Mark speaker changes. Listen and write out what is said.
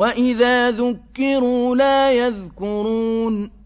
Speaker 1: وَإِذَا ذُكِّرُوا لَا يَذْكُرُونَ